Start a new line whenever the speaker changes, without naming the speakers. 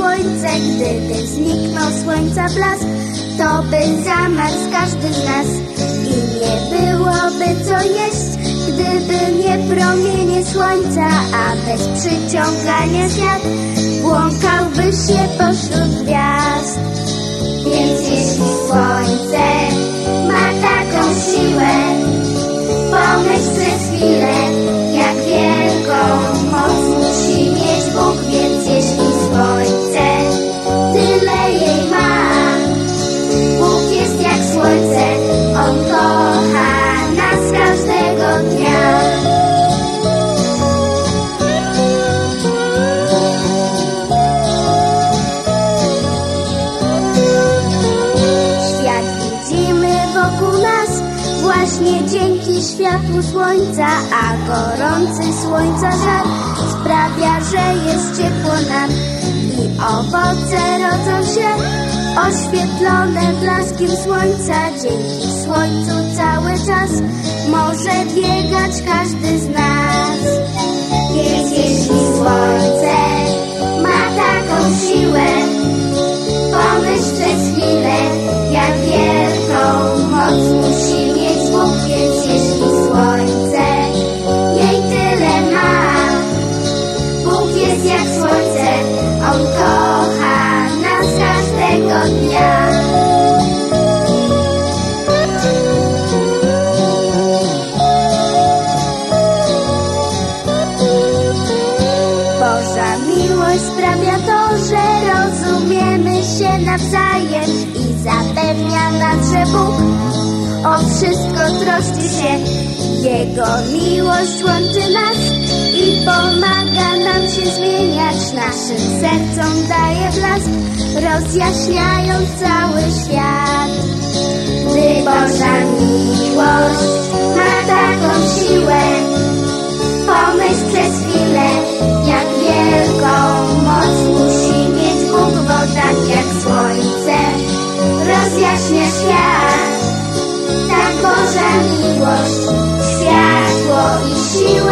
gdyby zniknął słońca blask, to by zamarzł każdy z nas i nie byłoby co jeść, gdyby nie promienie słońca, a bez przyciągania świat błąkałby się pośród gwiazd. Właśnie dzięki światłu słońca, a gorący słońca żar sprawia, że jest ciepło nam i owoce rodzą się oświetlone blaskiem słońca. Dzięki słońcu cały czas może biegać każdy z nas. Więc jeśli słońce się nawzajem i zapewnia nas, że Bóg o wszystko troszczy się. Jego miłość łączy nas i pomaga nam się zmieniać. Naszym sercom daje blask, rozjaśniając cały świat. you